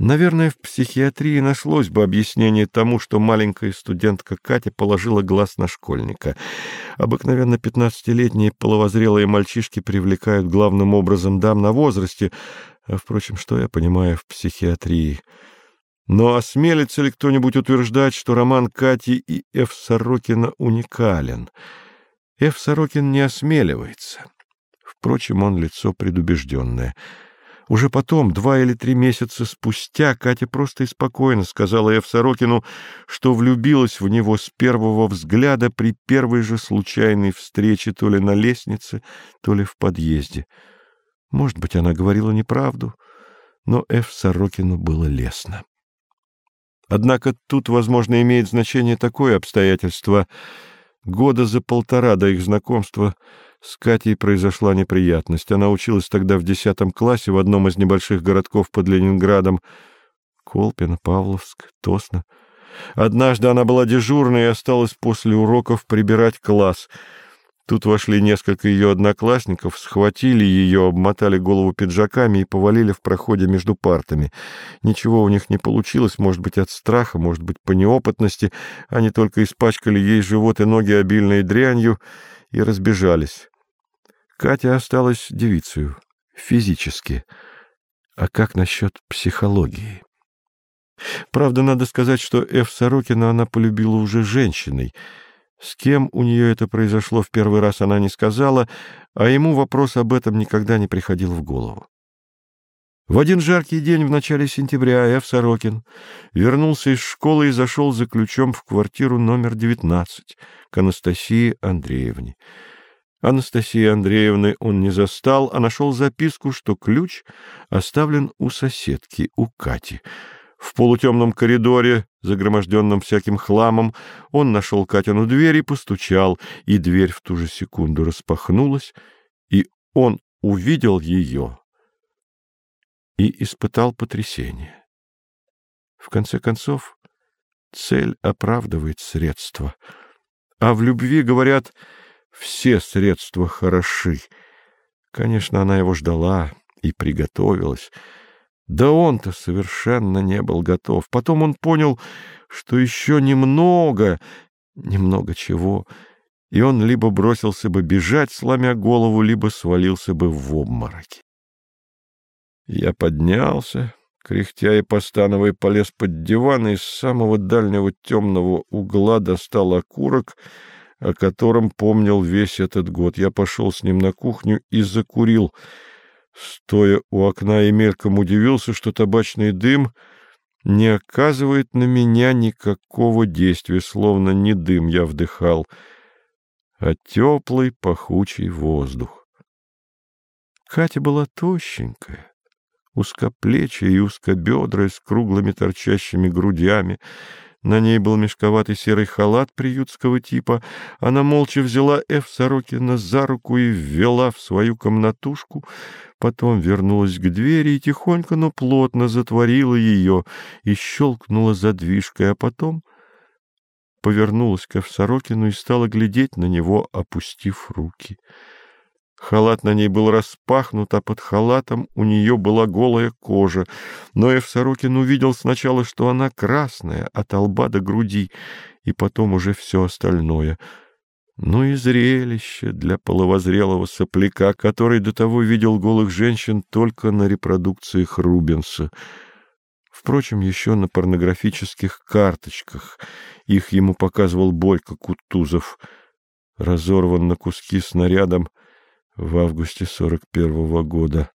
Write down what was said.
Наверное, в психиатрии нашлось бы объяснение тому, что маленькая студентка Катя положила глаз на школьника. Обыкновенно пятнадцатилетние половозрелые мальчишки привлекают главным образом дам на возрасте, а, впрочем, что я понимаю в психиатрии? Но осмелится ли кто-нибудь утверждать, что роман Кати и Ф. Сорокина уникален? Ф. Сорокин не осмеливается. Впрочем, он лицо предубежденное — уже потом, два или три месяца спустя, Катя просто и спокойно сказала Эв Сорокину, что влюбилась в него с первого взгляда при первой же случайной встрече то ли на лестнице, то ли в подъезде. Может быть, она говорила неправду, но Эв Сорокину было лестно. Однако тут, возможно, имеет значение такое обстоятельство. Года за полтора до их знакомства — с Катей произошла неприятность. Она училась тогда в десятом классе в одном из небольших городков под Ленинградом. Колпино, Павловск, Тосно. Однажды она была дежурной и осталась после уроков прибирать класс. Тут вошли несколько ее одноклассников, схватили ее, обмотали голову пиджаками и повалили в проходе между партами. Ничего у них не получилось, может быть, от страха, может быть, по неопытности. Они только испачкали ей живот и ноги обильной дрянью и разбежались. Катя осталась девицей, физически. А как насчет психологии? Правда, надо сказать, что Ф. Сорокина она полюбила уже женщиной. С кем у нее это произошло в первый раз, она не сказала, а ему вопрос об этом никогда не приходил в голову. В один жаркий день в начале сентября Ф. Сорокин вернулся из школы и зашел за ключом в квартиру номер 19 к Анастасии Андреевне. Анастасии Андреевны он не застал, а нашел записку, что ключ оставлен у соседки, у Кати. В полутемном коридоре, загроможденном всяким хламом, он нашел Катину дверь и постучал, и дверь в ту же секунду распахнулась, и он увидел ее и испытал потрясение. В конце концов, цель оправдывает средства, а в любви, говорят, — все средства хороши. Конечно, она его ждала и приготовилась. Да он-то совершенно не был готов. Потом он понял, что еще немного, немного чего, и он либо бросился бы бежать, сломя голову, либо свалился бы в обмороке. Я поднялся, кряхтя и постановая, полез под диван и из самого дальнего темного угла достал окурок — о котором помнил весь этот год. Я пошел с ним на кухню и закурил. Стоя у окна и мельком удивился, что табачный дым не оказывает на меня никакого действия, словно не дым я вдыхал, а теплый пахучий воздух. Катя была тощенькая, узкоплечья и узкобедрая, с круглыми торчащими грудями, на ней был мешковатый серый халат приютского типа. Она молча взяла Эф Сорокина за руку и ввела в свою комнатушку, потом вернулась к двери и тихонько, но плотно затворила ее и щелкнула задвижкой, а потом повернулась к Эф Сорокину и стала глядеть на него, опустив руки. Халат на ней был распахнут, а под халатом у нее была голая кожа. Но Эв Сорокин увидел сначала, что она красная от лба до груди, и потом уже все остальное. Ну и зрелище для половозрелого сопляка, который до того видел голых женщин только на репродукциях Рубенса. Впрочем, еще на порнографических карточках. Их ему показывал Борька Кутузов. Разорван на куски снарядом — в августе 41 -го года.